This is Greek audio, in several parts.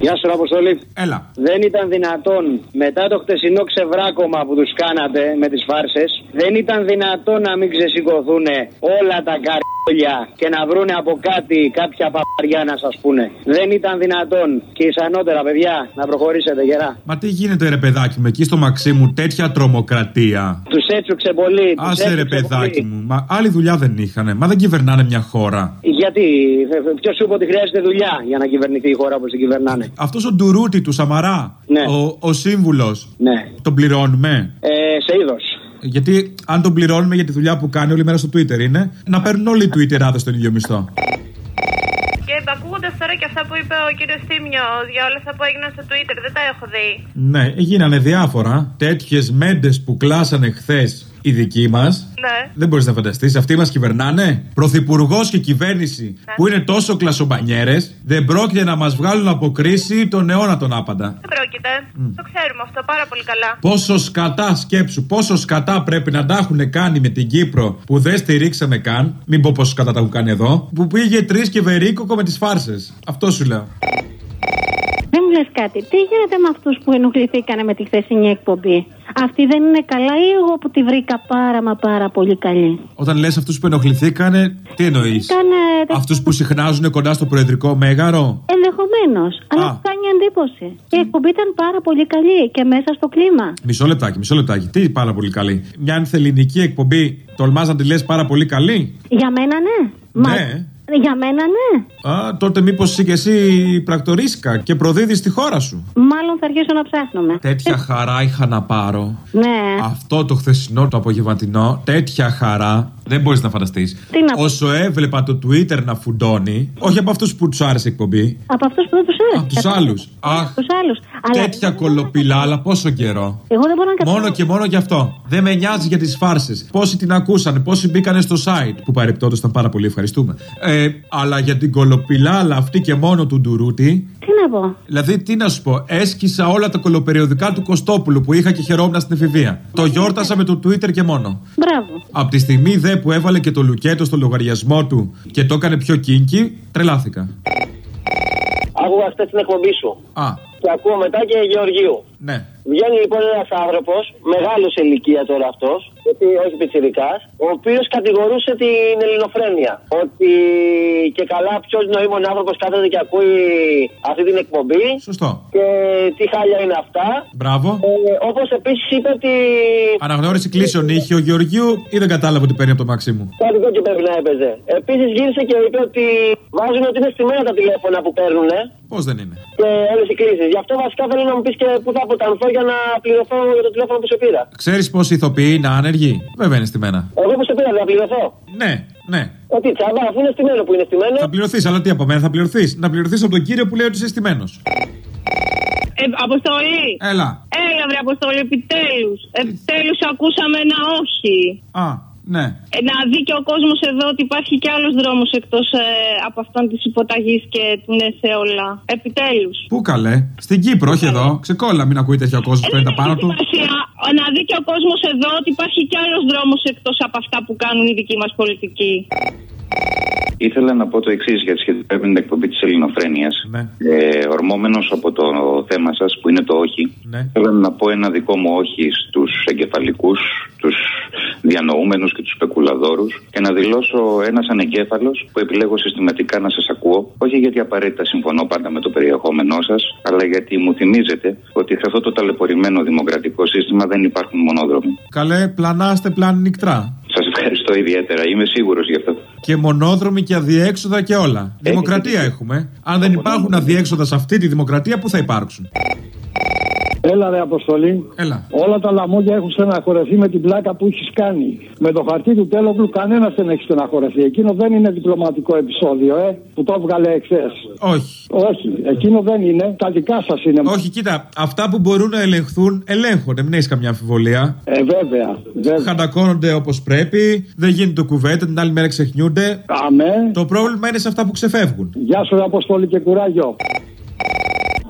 Γεια σου, Αποστολή. Έλα. Δεν ήταν δυνατόν μετά το χτεσινό ξεβράκωμα που τους κάνατε με τις φάρσες, δεν ήταν δυνατόν να μην ξεσηκωθούν όλα τα καρδιά και να βρούνε από κάτι κάποια παπαριά να σας πούνε. Δεν ήταν δυνατόν. Και ισανότερα, παιδιά, να προχωρήσετε γερά. Μα τι γίνεται, ρε παιδάκι μου, εκεί στο μαξί μου, τέτοια τρομοκρατία; Τους έτσουξε πολύ. τους Άσε ρε έτσουξε παιδάκι πολύ. μου, μα άλλη δουλειά δεν είχανε. Μα δεν κυβερνάνε μια χώρα. Γιατί, ποιος σου είπε ότι χρειάζεται δουλειά για να κυβερνηθεί η χώρα όπως την κυβερνάνε; Αυτός ο ντουρούτι του Σαμαρά, Ναι. ο, ο σύμβουλος, Ναι. τον πληρώνουμε; Ε, σε είδος. Γιατί αν τον πληρώνουμε για τη δουλειά που κάνει όλη μέρα στο Twitter είναι, να παίρνουν όλοι οι Twitterάδες τον ίδιο μισθό. Και ακούγοντας τώρα και αυτά που είπε ο κύριος Τίμιο για όλα αυτά που έγιναν στο Twitter, δεν τα έχω δει. Ναι, γίνανε διάφορα. Τέτοιες μέντες που κλάσανε χθες οι δικοί μας. Ναι. Δεν μπορείς να φανταστείς. Αυτοί μας κυβερνάνε. Πρωθυπουργός και κυβέρνηση που είναι τόσο κλασομπανιέρες δεν πρόκειται να μας βγάλουν από κρίση τον αιώνα τον άπαντα. Δεν πρόκειται. Το ξέρουμε αυτό πάρα πολύ καλά. Πόσο σκατά σκέψου, πόσο σκατά πρέπει να τα έχουν κάνει με την Κύπρο που δεν στηρίξαμε καν. Μην πω πόσο σκατά τα έχουν κάνει εδώ. Που πήγε τρεις και βερίκοκο με τις φάρσες. Αυτό σου λέω. Δεν μου λες κάτι. Τι γίνεται με αυτούς που ενοχληθήκανε με τη χθεσινή εκπομπή; Αυτή δεν είναι καλά ή εγώ που τη βρήκα πάρα μα πάρα πολύ καλή; Όταν λες αυτούς που ενοχληθήκανε, τι εννοείς; Ήταν Αυτούς που συχνάζουν κοντά στο προεδρικό μέγαρο; ενδεχομένως. Αλλά Α. μου κάνει εντύπωση. Και η εκπομπή ήταν πάρα πολύ καλή και μέσα στο κλίμα. Μισό λεπτάκι, μισό λεπτάκι. Τι πάρα πολύ καλή. Μια ανθεληνική εκπομπή, τολμάς να τη λες πάρα πολύ καλή; Για μένα ναι. Μα- Ναι. Για μένα ναι. Α, τότε μήπως είσαι και εσύ πρακτορίσκα και προδίδεις τη χώρα σου; Μάλλον θα αρχίσω να ψάχνουμε. Τέτοια χαρά είχα να πάρω. Ναι. Αυτό το χθεσινό το απογευματινό, τέτοια χαρά, δεν μπορείς να φανταστείς. Τι να πω. Όσο έβλεπα το Twitter να φουντώνει, όχι από αυτούς που τους άρεσε η εκπομπή, Από αυτούς που δεν τους άρεσε. από τους άλλους. Αχ, Τους άλλους. Αλλά τέτοια κολοπηλά, αλλά πόσο καιρό. εγώ δεν μπορώ να καταλάβω. Μόνο και μόνο γι' αυτό. Δεν με νοιάζει για τις φάρσες. Πόσοι την ακούσανε, πόσοι μπήκανε στο site. Που παρεπτόντως ήταν πάρα πολύ, ευχαριστούμε. Ε, αλλά για την κολοπηλάλα αυτή και μόνο του Ντουρούτη. Τι να πω; Δηλαδή, τι να σου πω, έσκησα όλα τα κολοπεριοδικά του Κωστόπουλου που είχα και χαιρόμουν στην εφηβεία. Το γιόρτασα με το Twitter και μόνο. Μπράβο. Από τη στιγμή δε που έβαλε και το λουκέτο στο λογαριασμό του και το έκανε πιο κίνκι, τρελάθηκα. Άκουγα χθες την εκπομπή σου. Α, Και ακούω μετά και Γεωργίου. ναι. Βγαίνει λοιπόν ένας άνθρωπος, μεγάλος σε ηλικία τώρα αυτός, γιατί όχι πιτσιρικάς, ο οποίος κατηγορούσε την ελληνοφρένεια. Ότι και καλά ποιος νοήμων άνθρωπος κάθεται και ακούει αυτή την εκπομπή Σωστό. και τι χάλια είναι αυτά. Μπράβο. Ε, Όπως επίσης είπε ότι. Αναγνώριση κλείσεων είχε ο Γεωργίου ή δεν κατάλαβε ότι παίρνει από το μαξί μου; Κάτι τέτοιο πρέπει να έπαιζε. Επίσης γύρισε και είπε ότι βάζουν ότι είναι στημένα τα τηλέφωνα που παίρνουν Πώς δεν είναι; και όλες οι κλήσεις. Γι' αυτό βασικά θέλω να μου πεις και πού θα αποτανθώ για να πληρωθώ για το τηλέφωνο που σε πήρα. Ξέρεις πόσοι ηθοποιοί είναι άνεργοι; Βέβαια είναι στημένα. Εγώ που σε πήρα δεν θα πληρωθώ. Ναι, ναι. Ότι τσάμπα, αφού είναι στημένο που είναι στημένο. Θα πληρωθείς, αλλά τι από μένα θα πληρωθείς. Να πληρωθείς από τον κύριο που λέει ότι είσαι στημένος. Ε, αποστολή! Έλα. Έλα, βρε Αποστολή, επιτέλους. Επιτέλους ακούσαμε ένα όχι. Α, ναι. Ε, να δει και ο κόσμος εδώ ότι υπάρχει και άλλος δρόμος εκτός από αυτόν της υποταγής και του ναι σε όλα. Επιτέλους. Πού καλέ; Στην Κύπρο, όχι εδώ. Ξεκόλα, μην ακούει τέτοιο κόσμος που παίρνει τα πάνω του. Να δει και ο κόσμος εδώ ότι υπάρχει και άλλος δρόμος εκτός από αυτά που κάνουν οι δικοί μας πολιτικοί. Ήθελα να πω το εξής για σχετικά με την εκπομπή της Ελληνοφρένειας. Ναι. Ε, Ορμόμενος από το θέμα σας που είναι το όχι, Ναι. θέλω να πω ένα δικό μου όχι στους εγκεφαλικούς, τους διανοούμενους και τους σπεκουλαδόρους και να δηλώσω ένας ανεγκέφαλος που επιλέγω συστηματικά να σας ακούω, όχι γιατί απαραίτητα συμφωνώ πάντα με το περιεχόμενό σας, αλλά γιατί μου θυμίζετε ότι σε αυτό το ταλαιπωρημένο δημοκρατικό σύστημα δεν υπάρχουν μονόδρομοι. Καλέ, πλανάστε πλάνη νυχτρά. Σας ευχαριστώ ιδιαίτερα, είμαι σίγουρος γι' αυτό. Και μονόδρομοι και αδιέξοδα και όλα. Δημοκρατία έχουμε. Αν δεν υπάρχουν αδιέξοδα σε αυτή τη δημοκρατία, πού θα υπάρξουν; Έλα ρε Αποστολή. Έλα. Όλα τα λαμόγια έχουν στεναχωρεθεί με την πλάκα που έχεις κάνει. Με το χαρτί του Τέλογλου κανένας δεν έχει στεναχωρεθεί. Εκείνο δεν είναι διπλωματικό επεισόδιο, ε, που το έβγαλε εχθές. Όχι. Όχι, εκείνο δεν είναι. Τα δικά σας είναι. Όχι, κοίτα, αυτά που μπορούν να ελεγχθούν, ελέγχονται. Μην έχεις καμιά αμφιβολία. Ε, βέβαια. βέβαια. Χαντακώνονται όπως πρέπει, δεν γίνεται κουβέντα, την άλλη μέρα ξεχνιούνται. Αμέ. Το πρόβλημα είναι σε αυτά που ξεφεύγουν. Γεια σου, ρε Αποστολή και κουράγιο.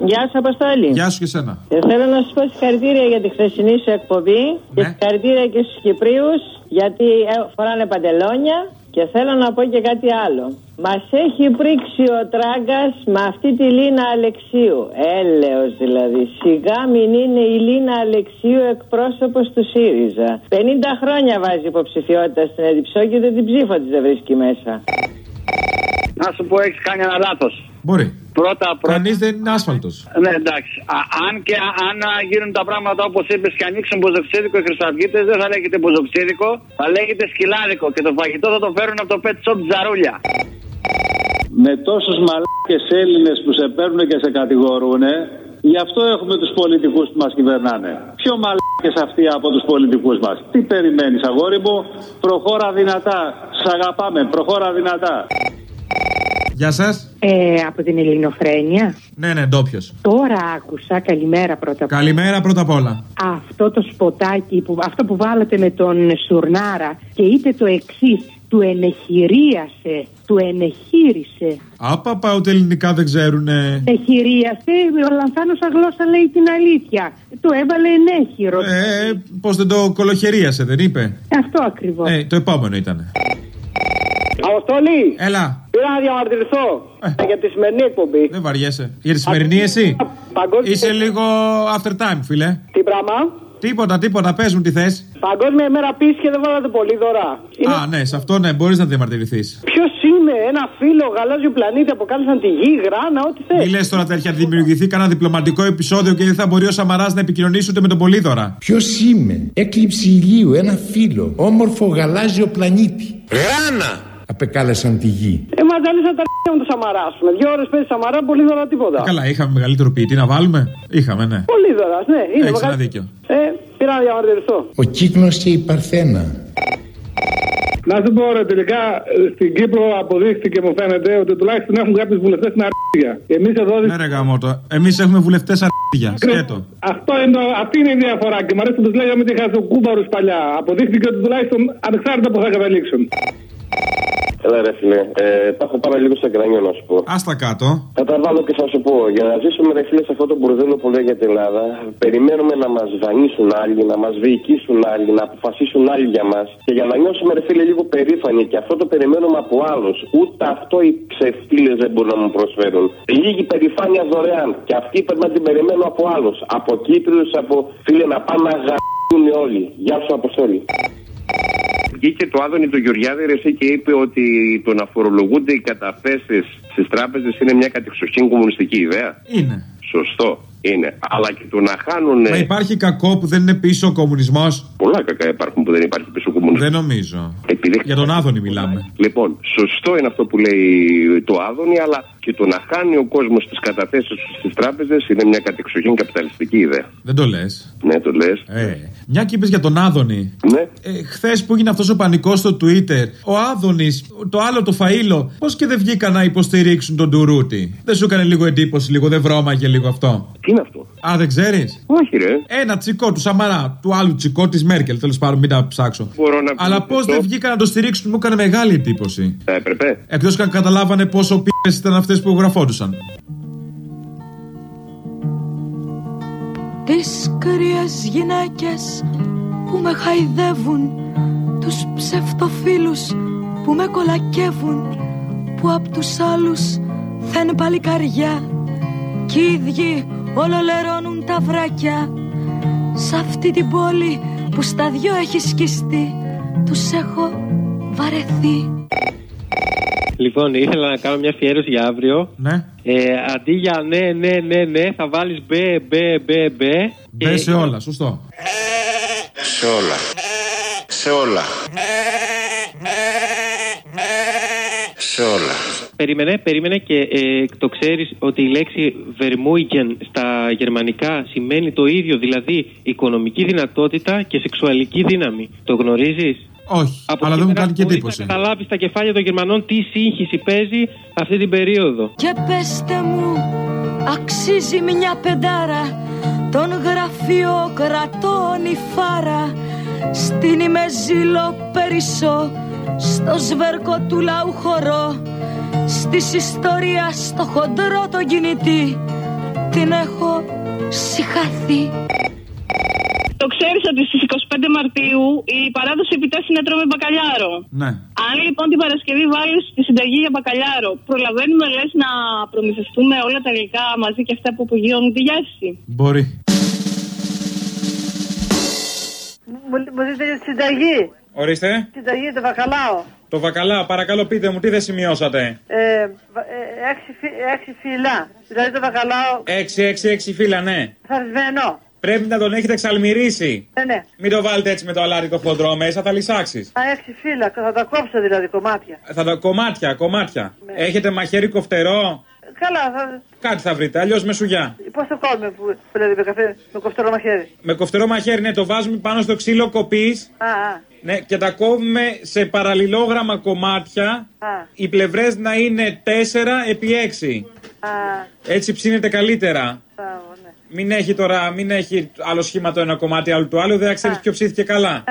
Γεια σας, Αποστόλη. Γεια σου και σένα. Και θέλω να σα πω συγχαρητήρια για τη χθεσινή σου εκπομπή και Ναι. συγχαρητήρια και στους Κυπρίους γιατί ε, φοράνε παντελόνια Και θέλω να πω και κάτι άλλο. Μας έχει πρίξει ο τράγκας με αυτή τη Λίνα Αλεξίου. Έλεος δηλαδή. Σιγά μην είναι η Λίνα Αλεξίου εκπρόσωπος του ΣΥΡΙΖΑ. 50 χρόνια βάζει υποψηφιότητα στην Εδιψό και δεν την ψήφο της δεν βρίσκει μέσα. Να σου πω, έχεις κάνει ένα λάθος. Μπορεί. Πρώτα, πρώτα. Κανείς δεν είναι άσφαλτος. Ναι, εντάξει. Α, αν και αν α, γίνουν τα πράγματα όπως είπες και ανοίξουν ποζοξίδικο οι Χρυσαυγίτες, δεν θα λέγεται ποζοξίδικο, θα λέγεται σκυλάδικο. Και το φαγητό θα το φέρουν από το pet shop Τζαρούλια. με τόσους μαλάκες Έλληνες που σε παίρνουν και σε κατηγορούν, γι' αυτό έχουμε τους πολιτικούς που μας κυβερνάνε. Πιο μαλάκες αυτοί από τους πολιτικούς μας; Τι περιμένεις αγόρι μου, προχώρα δυνατά. Σ' αγαπάμε, προχώρα δυνατά. Γεια σας. Ε, από την Ελληνοφρένεια. Ναι, ναι, ντόπιος. Τώρα άκουσα, καλημέρα πρώτα απ' όλα. Καλημέρα πρώτα απ' όλα. Αυτό το σποτάκι, που, αυτό που βάλατε με τον Σουρνάρα και είτε το εξής, του ενεχειρίασε, του ενεχείρισε. Άπαπα, ούτε ελληνικά δεν ξέρουνε. Ενεχειρίασε, ο Λανθάνος αγλώσσα λέει την αλήθεια. Το έβαλε ενέχειρο. Ε, πώς δεν το κολοχερίασε, δεν είπε; Αυτό ακριβώς. Ε, το επόμενο ήταν. Αποστολή! Έλα, Πήρα να διαμαρτυρηθώ για τη σημερινή εκπομπή. δεν βαριέσαι. Για τη σημερινή εσύ; Παγκόσμια- Είσαι λίγο after time, φίλε. Τι πράγμα; Τίποτα, τίποτα, πες μου τι θες. Παγκόσμια ημέρα πίστη και δεν βάλατε πολύ δωρά. Είναι... Α, ναι, σε αυτό ναι, μπορείς να διαμαρτυρηθείς. Ποιος είναι, ένα φίλο γαλάζιο πλανήτη, αποκάλυψαν τη γη, γράνα, ό,τι θες. Μη λες τώρα τέτοια, δημιουργηθεί κανένα διπλωματικό επεισόδιο και δεν θα μπορεί ο Σαμαράς να επικοινωνήσει ούτε με τον Πολύδωρα. Ποιος είμαι, έκλειψη ηλίου, ένα φίλο, όμορφο γαλάζιο πλανήτη. Γράνα! Απεκάλεσαν τη γη. Ε, μα ζάλισαν τα αρχαία μου το Σαμαρά, ας πούμε. Δύο ώρες παίζει Σαμαρά, πολύ δωρά τίποτα. Καλά, είχαμε μεγαλύτερο ποιητή να βάλουμε. Είχαμε, ναι. Πολύ δωρά, ναι, είναι Έχει ένα μεγάλη- δίκιο. Ε, πήρα να διαμαρτυρηθώ. Ο κύκνος και η παρθένα. Να σου πω ρε, τελικά ε, στην Κύπρο αποδείχθηκε μου φαίνεται ότι τουλάχιστον έχουν κάποιους βουλευτές στην αρχαία. Εμείς εδώ δεν. Ναι, ρε γαμότο. Εμείς έχουμε βουλευτές αρχίδια. Σκέτο. Αυτό είναι, το- αυτή είναι η διαφορά και μου αρέσει που τους λέγαμε ότι είχα κούμπαρους παλιά. Αποδείχθηκε ότι τουλάχιστον ανεξάρτητα που θα καταλήξουν. Έλα ρε φίλε, ε, τα έχω πάρα λίγο στα κρανιό να σου πω. Άστα κάτω. Θα τα βάλω και θα σου πω. Για να ζήσουμε ρε φίλε σε αυτό το μπουρδέλο που λέγεται Ελλάδα, περιμένουμε να μας δανείσουν άλλοι, να μας διοικήσουν άλλοι, να αποφασίσουν άλλοι για μας. Και για να νιώσουμε ρε φίλε λίγο περήφανοι και αυτό το περιμένουμε από άλλους. Ούτε αυτό οι ξεφτύλες δεν μπορούν να μου προσφέρουν. Λίγη περηφάνεια δωρεάν. Και αυτή πρέπει να την περιμένω από άλλους. Από Κύπριους, από φίλε να πάνε να γαμπούν όλοι. Γεια σου Αποστόλη. Βγήκε το Άδωνη του Γεωργιάδη ρε, εσύ, και είπε ότι το να φορολογούνται οι καταθέσεις στις τράπεζες είναι μια κατεξοχήν κομμουνιστική ιδέα. Είναι. Σωστό. Είναι. Αλλά και το να χάνουν. Μα υπάρχει κακό που δεν είναι πίσω ο κομμουνισμός. Πολλά κακά υπάρχουν που δεν υπάρχει πίσω κομμουνισμός. Δεν νομίζω. Επειδή... Για τον Άδωνη μιλάμε. Λοιπόν, σωστό είναι αυτό που λέει το Άδωνη, αλλά και το να χάνει ο κόσμος τις καταθέσεις τους στις τράπεζες είναι μια κατεξοχήν καπιταλιστική ιδέα. Δεν το λες. Ναι, το λες. Ε, μια και είπες για τον Άδωνη. Ναι. Ε, Χθες που έγινε αυτός ο πανικός στο Twitter, ο Άδωνης, το άλλο το φαίλο, πώς και δεν βγήκαν να υποστηρίξουν τον Τουρούτη. Δεν σου έκανε λίγο εντύπωση, λίγο δεν βρώμαγε λίγο αυτό; Τι είναι αυτό. Α, δεν ξέρεις; Όχι, ρε. Ένα τσικό του Σαμαρά, του άλλου τσικό της Μέρκελ, τέλος πάντων, μην τα ψάξω. Μπορώ να Αλλά πώς πιστώ. δεν βγήκαν να το στηρίξουν, μου έκανε μεγάλη εντύπωση. Έπρεπε. Εκτός και αν καταλάβανε πόσο πίπε ήταν αυτές που γραφόντουσαν. Τις κρύες γυναίκες που με χαϊδεύουν Τους ψευτοφίλους που με κολακεύουν Που απ' τους άλλους θεν παλικαριά Κι οι ίδιοι ολολερώνουν τα βράκια Σ' αυτή την πόλη που στα δυο έχει σκιστεί Τους έχω βαρεθεί Λοιπόν, ήθελα να κάνω μια αφιέρωση για αύριο. Ναι. Ε, αντί για ναι, ναι, ναι, ναι, θα βάλεις μπε, μπε, μπε, μπε. Μπε σε όλα, σωστό. Σε όλα. Σε όλα. Σε όλα. Περίμενε, περίμενε και ε, το ξέρεις ότι η λέξη Vermuigen στα γερμανικά σημαίνει το ίδιο, δηλαδή οικονομική δυνατότητα και σεξουαλική δύναμη. Το γνωρίζεις; Όχι, αλλά δεν μου κάνει και εντύπωση. Να καταλάβεις στα κεφάλια των Γερμανών τι σύγχυση παίζει αυτή την περίοδο. Και πέστε μου, αξίζει μια πεντάρα Τον γραφειοκρατών η φάρα Στην ημεζήλο περισσό Στο σβέρκο του λαού χορό Στις ιστορίας στο χοντρό το κινητή Την έχω συχαθεί Το Το ξέρεις ότι στις 25 Μαρτίου η παράδοση επιτάσσει να τρώμε μπακαλιάρο. Ναι. Αν λοιπόν την Παρασκευή βάλεις τη συνταγή για μπακαλιάρο, προλαβαίνουμε λες να προμηθευτούμε όλα τα υλικά μαζί και αυτά που απογειώνουν τη γεύση; Μπορεί. Μου, μου δείτε τη συνταγή. Ορίστε. Συνταγή, το βακαλάο. Το βακαλά, παρακαλώ πείτε μου, τι δεν σημειώσατε; Ε, βα- ε, έξι, φυ- έξι φύλλα. Δηλαδή το βακαλάο 6-6-6 φύλλα, ναι. θαρισμένο. Πρέπει να τον έχετε εξαλμυρίσει. Ναι, ναι. Μην το βάλετε έτσι με το αλάτι το χοντρό μέσα, θα λυσάξεις. Α, έξι φύλλα. Θα τα κόψω δηλαδή κομμάτια. Θα τα κομμάτια, κομμάτια. Ναι. Έχετε μαχαίρι κοφτερό; Καλά, θα... Κάτι θα βρείτε, αλλιώς με σουγιά. πώς το κόβουμε που, που δηλαδή με καφέ, με κοφτερό μαχαίρι; Με κοφτερό μαχαίρι, ναι, το βάζουμε πάνω στο ξύλο κοπής. Α, α, Ναι, και τα κόβουμε σε παραλληλόγραμμα κομμάτια. α, Οι πλευρές να είναι 4 επί 6. α, Έτσι ψήνεται καλύτερα. μπράβο, ναι. Μην έχει τώρα, μην έχει άλλο σχήμα το ένα κομμάτι, άλλο το άλλο, δεν θα ξέρει ποιο ψήθηκε καλά. Α,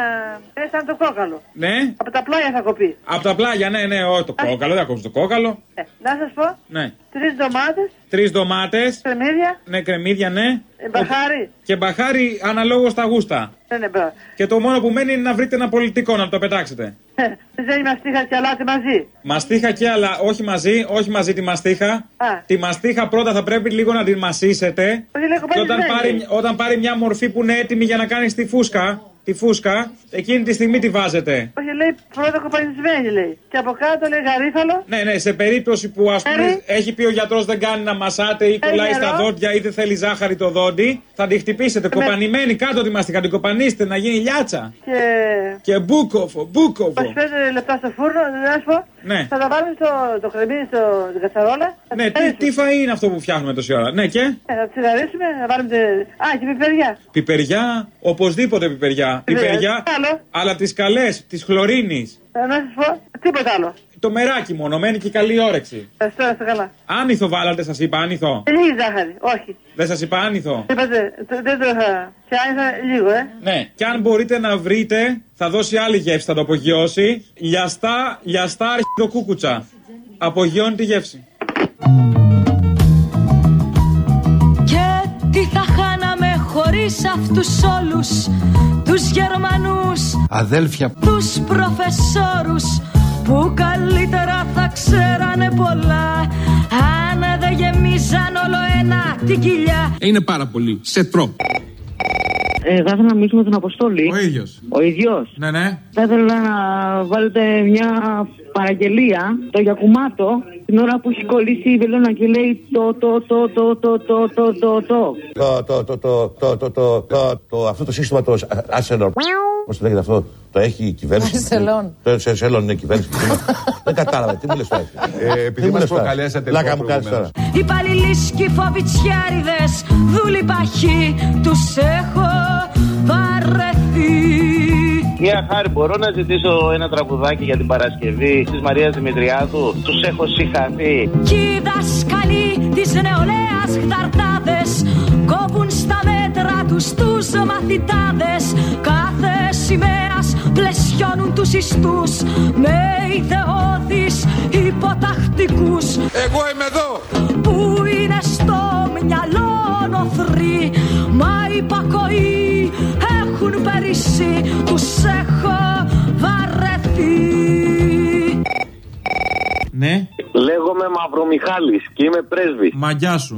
είναι σαν το κόκαλο. Ναι, Από τα πλάγια θα κοπεί. από τα πλάγια, ναι, ναι, ό, το κόκαλο, δεν ακόμη το κόκαλο. Ε, να σας πω, Ναι. τρεις ντομάτες, Τρεις ντομάτες, κρεμμύδια, ναι, κρεμμύδια, ναι. ε, μπαχάρι. Και μπαχάρι αναλόγως τα γούστα. Ναι, ναι, μπράβο. Και το μόνο που μένει είναι να βρείτε ένα πολιτικό να το πετάξετε. Ε, Δεν είμαστε είχα και αλάτι μαζί. Μαστίχα και άλλα, όχι μαζί, όχι μαζί τη μαστίχα. Α. Τη μαστίχα πρώτα θα πρέπει λίγο να την μασίσετε. Όχι, λέει Και όταν πάρει, κοπανισμένη. όταν πάρει μια μορφή που είναι έτοιμη για να κάνει τη φούσκα, τη φούσκα, εκείνη τη στιγμή τη βάζετε. Όχι, λέει πρώτα κοπανισμένη, λέει. Και από κάτω λέει γαρίφαλο. Ναι, ναι, σε περίπτωση που ας πούμε Έρη. έχει πει ο γιατρός δεν κάνει να μασάτε ή Έρη κολλάει στα νερό. δόντια ή δεν θέλει ζάχαρη το δόντι, θα τη χτυπήσετε κοπανημένη κάτω τη μαστίχα, την κοπανίστε να γίνει λιάτσα. Και Και μπούκοφο, μπούκοφο. 25 λεπτά στο φούρνο, δεν θα σου πω. Ναι. Θα τα βάλουμε στο το κρεμμύδι στο στην κατσαρόλα. Θα Ναι, τις τι, τι φαΐ είναι αυτό που φτιάχνουμε τόση ώρα. Ναι, και; Ε, θα τσιγαρίσουμε, θα βάλουμε. τε- Α, και πιπεριά. πιπεριά, οπωσδήποτε πιπεριά. Πιπεριά. Πιπεριά, Άλλο; αλλά τις καλές, τη χλωρίνη. Ε, Να σας πω, τίποτα άλλο. Το μεράκι μόνο, μένει και καλή όρεξη. Ευχαριστώ, να είστε καλά. Άνηθο βάλατε, σας είπα άνηθο. Και λίγη ζάχαρη, όχι. Δεν σας είπα άνηθο. Είπατε, το- δεν το είχα. Και άνοιξα λίγο, ε. Ναι, και αν μπορείτε να βρείτε, θα δώσει άλλη γεύση, θα το απογειώσει. Λιαστά, λιαστά αρχιδοκούκουτσα. Απογειώνει τη γεύση. Και τι θα χάναμε χωρίς αυτούς όλους; Τους Γερμανούς, Αδέλφια τους προφεσόρους Που καλύτερα θα ξέρανε πολλά Αν δεν γεμίζαν όλο ένα την κοιλιά Είναι πάρα πολύ. Σε τρώω. Ε, θα ήθελα να μιλήσουμε με τον Αποστόλη. Ο ίδιο. Ο ίδιο. Ναι, ναι. Θα ήθελα να βάλετε μια παραγγελία, το Γιακουμάτο, την ώρα που έχει κολλήσει η βελόνα και λέει το, το, το, το, το, το, το, το, το. Το, το, το, το, το, το, το, το, το, αυτό το σύστημα το Arcelor. Πώ το λέγεται αυτό, το έχει η κυβέρνηση. Arcelon. Το Arcelon είναι η κυβέρνηση. Δεν κατάλαβα, τι μου λες τώρα. επειδή μας προκαλέσατε Λάκα λοιπόν μου κάνει τώρα. Υπαλληλοί σκυφοβιτσιάριδες Δούλοι παχοί τους έχω βαρεθεί Μια χάρη, μπορώ να ζητήσω ένα τραγουδάκι για την Παρασκευή της Μαρίας Δημητριάδου; Τους έχω συγχαθεί. Κι οι δάσκαλοι της νεολαίας χταρτάδες Κόβουν στα μέτρα τους τους μαθητάδες Κάθε σημαίας πλαισιώνουν τους ιστούς Με ιδεώδεις υποτακτικούς Εγώ είμαι εδώ. Που είναι στο μυαλό νοθροί Μα υπακοή έχουν περίσει Τους έχω βαρεθεί Ναι. Λέγομαι Μαυρομιχάλης και είμαι πρέσβης. Μαγιά σου.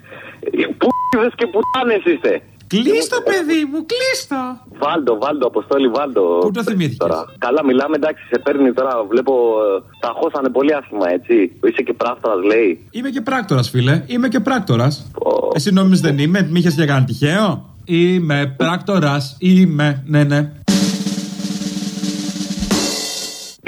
Πούδες και πουτάνες είστε. Κλείστο, παιδί μου, κλείστο. Βάλτο, βάλτο, αποστόλη, βάλτο. Πού το θυμήθηκες; Τώρα. Καλά, μιλάμε, εντάξει, σε παίρνει τώρα. Βλέπω, ε, τα χώσανε πολύ άσχημα, έτσι. Είσαι και πράκτορας, λέει. Είμαι και πράκτορας, φίλε. Είμαι και πράκτορας. Εσύ νόμιζες δεν είμαι, μη είχες για κανένα τυχαίο; Είμαι πράκτορας. Είμαι, ναι, ναι.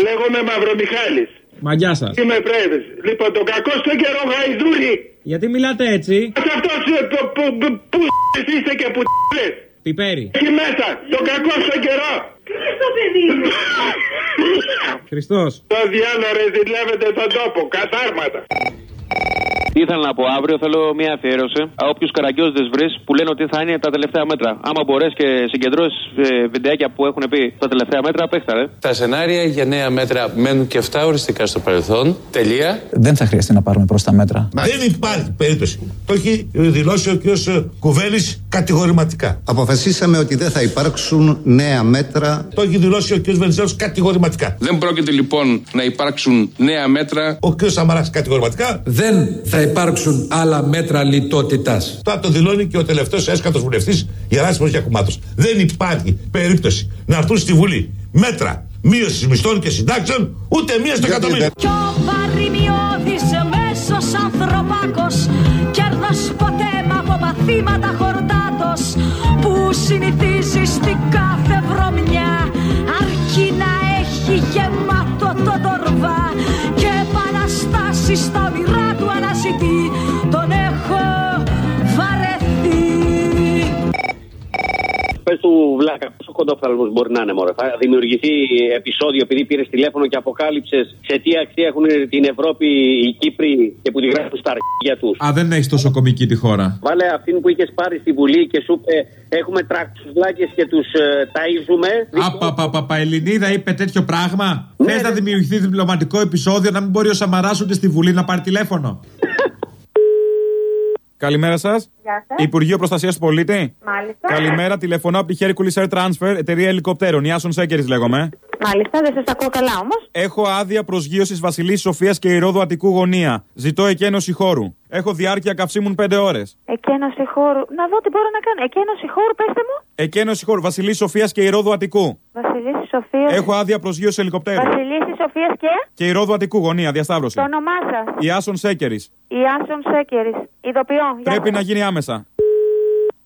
Λέγομαι Μαυρομιχάλης. Μαγιά σας. Είμαι πρέσβης. Λοιπόν, τον κακό στο καιρό γαϊδούρι. Γιατί μιλάτε έτσι, Σε αυτός ε, που, που, που, που είστε και που πιπέρι. Εκεί μέσα, τον κακό στο καιρό. Χριστό παιδί μου. Χριστός. Το διάλο ρε ζηλεύετε τον τόπο, κατάρματα. Τι ήθελα να πω αύριο, θέλω μια αφιέρωση. Όποιου καραγκιόζητες βρεις που λένε ότι θα είναι τα τελευταία μέτρα. Άμα μπορέσει και συγκεντρώσεις ε, βιντεάκια που έχουν πει τα τελευταία μέτρα, παίχτα ρε. Τα σενάρια για νέα μέτρα μένουν και αυτά οριστικά στο παρελθόν. Τελεία. Δεν θα χρειαστεί να πάρουμε προς τα μέτρα. Δεν υπάρχει περίπτωση. Το έχει δηλώσει ο κ. Κουβέλη Κατηγορηματικά. Αποφασίσαμε ότι δεν θα υπάρξουν νέα μέτρα. Το έχει δηλώσει ο κ. Βενιζέλος κατηγορηματικά. Δεν πρόκειται λοιπόν να υπάρξουν νέα μέτρα. Ο κ. Σαμαράς κατηγορηματικά. Δεν θα υπάρξουν άλλα μέτρα λιτότητας. Τώρα το δηλώνει και ο τελευταίος έσκατος βουλευτής Γεράσιμος Γιακουμάτος. Δεν υπάρχει περίπτωση να έρθουν στη Βουλή μέτρα μείωσης μισθών και συντάξεων ούτε μία στο εκατομμύριο. Κι ο παρημιώδης μέσος ανθρωπάκος Κέρδος ποτέ μ' από παθήματα χορτάτος Που συνηθίζεις στην κάθε βρωμιά. Αρκεί να έχει γεμάτο το τορβά Και επαναστάσεις στα όνειρά του αναζητεί Πες του Βλάκα, πόσο κοντόφθαλμο μπορεί να είναι, Μωρέ; Θα δημιουργηθεί επεισόδιο επειδή πήρες τηλέφωνο και αποκάλυψες σε τι αξία έχουν την Ευρώπη οι Κύπροι και που τη γράφουν στα αρχεία τους. Α, δεν έχεις τόσο κομική τη χώρα. Βάλε αυτήν που είχες πάρει στη Βουλή και σου είπε Έχουμε τράξει βλάκε και τους ε, ταΐζουμε. Απαπαπαπα, Ελληνίδα είπε τέτοιο πράγμα. Ναι, Θες να δημιουργηθεί διπλωματικό επεισόδιο να μην μπορεί ο Σαμαράς ούτε στη Βουλή να πάρει τηλέφωνο. Καλημέρα σας. Γεια σας. Υπουργείο Προστασίας του Πολίτη. Μάλιστα. Καλημέρα, τηλεφωνώ από τη Hercules Air Transfer, εταιρεία ελικοπτέρων. Ιάσον Σέκερης λέγομαι. Μάλιστα, δεν σας ακούω καλά όμως. Έχω άδεια προσγείωσης Βασιλής Σοφίας και Ηρόδου Αττικού γωνία. Ζητώ εκένωση χώρου. Έχω διάρκεια καυσίμων 5 ώρες. Εκένωση χώρου. Να δω τι μπορώ να κάνω. Εκένωση χώρου, πέστε μου. Εκένωση χώρου Βασιλής Σοφίας και Ηρόδου Αττικού. Βασιλίση Σοφίας. Έχω άδεια προσγείωση ελικοπτέρου. Βασιλίση Σοφίας και; Και Ηρόδου Αττικού γωνία, διασταύρωση. Το όνομά σας; Ιάσον Σέκερης. Ιάσον Σέκερης. Ειδοποιώ. Γεια Πρέπει σας. να γίνει άμεσα.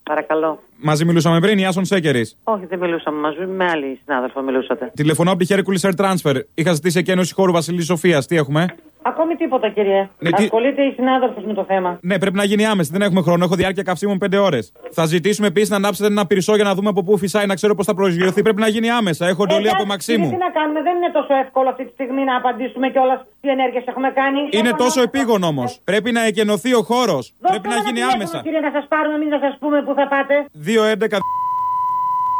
Παρακαλώ. Μαζί μιλούσαμε πριν, Ιάσον Σέκερης. Όχι, δεν μιλούσαμε μαζί, με άλλη συνάδελφο μιλούσατε. Τηλεφωνώ από τη Hercules Air Transfer. Είχα ζητήσει εκένωση χώρου Βασιλής Σοφίας. Τι έχουμε; Ακόμη τίποτα, κύριε. Ναι, τι- Ασχολείται η συνάδελφος με το θέμα. Ναι, πρέπει να γίνει άμεση. Δεν έχουμε χρόνο. Έχω διάρκεια καυσίμων 5 ώρες. Θα ζητήσουμε επίσης να ανάψετε ένα πυρσό για να δούμε από πού φυσάει, να ξέρω πώς θα προσγειωθεί. Πρέπει να γίνει άμεσα. Έχω εντολή από Εντάξει, Μαξίμου. Τι να κάνουμε, δεν είναι τόσο εύκολο αυτή τη στιγμή να απαντήσουμε κιόλα τι ενέργειες έχουμε κάνει. Είναι Έχω τόσο να- επίγον όμως. Πρέπει να εκενωθεί ο χώρος. Δώστε Πρέπει να μου ένα γίνει τηλέφωνο, άμεσα. Κύριε, να σας πάρουμε, εμεί να σας πούμε πού θα πάτε. 2-11.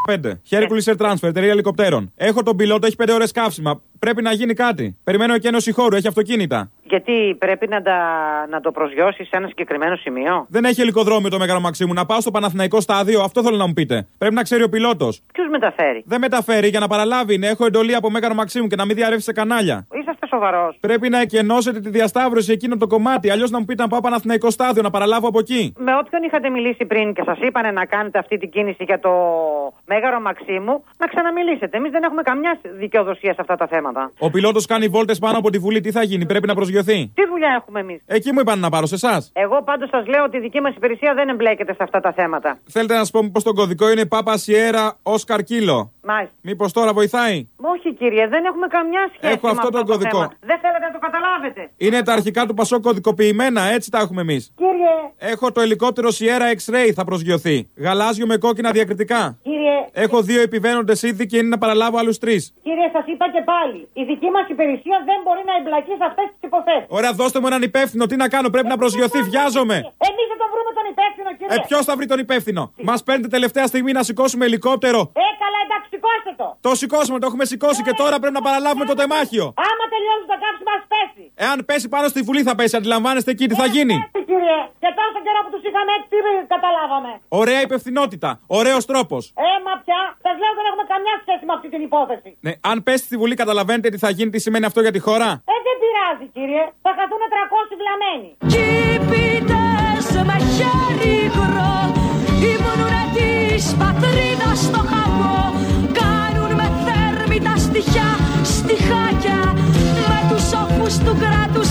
5. Hercules Air Transfer, εταιρεία ελικοπτέρων. Έχω τον πιλότο, έχει 5 ώρες καύσιμα. Πρέπει να γίνει κάτι. Περιμένω εκένωση χώρου, έχει αυτοκίνητα. Γιατί πρέπει να, τα, να το προσγειώσει σε ένα συγκεκριμένο σημείο; Δεν έχει ελικοδρόμιο το Μέγαρο Μαξίμου. Να πάω στο Παναθηναϊκό στάδιο, αυτό θέλω να μου πείτε. Πρέπει να ξέρει ο πιλότος. Ποιος μεταφέρει; Δεν μεταφέρει για να παραλάβει. είναι. Έχω εντολή από Μέγαρο Μαξίμου και να μην διαρρεύσει σε κανάλια. Είσαστε σοβαρός. Πρέπει να εκενώσετε τη διασταύρωση εκείνο το κομμάτι. Αλλιώς να μου πείτε να πάω Παναθηναϊκό στάδιο, να παραλάβω από εκεί. Με όποιον είχατε μιλήσει πριν και σας είπανε να κάνετε αυτή την κίνηση για το μέγαρο Μαξίμου, να ξαναμιλήσετε. Εμείς δεν έχουμε καμιά δικαιοδοσία σε αυτά τα θέματα. Ο πιλότος κάνει βόλτες πάνω από τη Βουλή. Τι θα γίνει, πρέπει να προσγειωθεί; Τι δουλειά έχουμε εμείς; Εκεί μου είπαν να πάρω σε εσάς. Εγώ πάντως σας λέω ότι η δική μας υπηρεσία δεν εμπλέκεται σε αυτά τα θέματα. Θέλετε να σας πω πω τον κωδικό είναι Πάπα Σιέρα Όσκαρ Κίλο. Μάλιστα. Μήπως τώρα βοηθάει; Όχι κύριε, δεν έχουμε καμιά σχέση Έχω με αυτό τον το κωδικό. Θέμα. Δεν θέλετε να το καταλάβετε. Είναι τα αρχικά του Πασό κωδικοποιημένα, έτσι τα έχουμε εμείς. Κύριε, Έχω το ελικόπτερο Sierra X-Ray θα προσγειωθεί. Γαλάζιο με κόκκινα διακριτικά. κύριε, Έχω δύο επιβαίνοντες ήδη και είναι να παραλάβω άλλους τρεις. κύριε, σας είπα και πάλι. Η δική μας υπηρεσία δεν μπορεί να εμπλακεί σε αυτές τις υποθέσεις. Ωραία, δώστε μου έναν υπεύθυνο. Τι να κάνω, πρέπει να προσγειωθεί. Βιάζομαι. Εμείς θα τον βρούμε τον υπεύθυνο, κύριε. Ε, ποιος θα βρει τον υπεύθυνο; Μας παίρνετε τελευταία στιγμή να σηκώσουμε ελικόπτερο. Ε, καλά, εντάξει, σηκώστε το. Το σηκώσουμε, το έχουμε σηκώσει και τώρα πρέπει να παραλάβουμε το τεμάχιο. Άμα τελειώσει το κάψιμο, ας πέσει. Εάν πέσει πάνω στη Βουλή θα πέσει, αντιλαμβάνεστε εκεί τι θα ε, γίνει. Κύριε, και τόσο καιρό που τους είχαμε έτσι, τι καταλάβαμε. Ωραία υπευθυνότητα, ωραίος τρόπος. Ε, μα πια, σας λέω δεν έχουμε καμιά σχέση με αυτή την υπόθεση. Ναι, αν πέσει στη Βουλή, καταλαβαίνετε τι θα γίνει, τι σημαίνει αυτό για τη χώρα; Ε, δεν πειράζει, κύριε, θα χαθούμε 300 βλαμμένοι. Κύπητα σε χέρι υγρό, η μουνούρα της πατρίδας στο χαμό στοιχάκια με τους οφους του κρατου.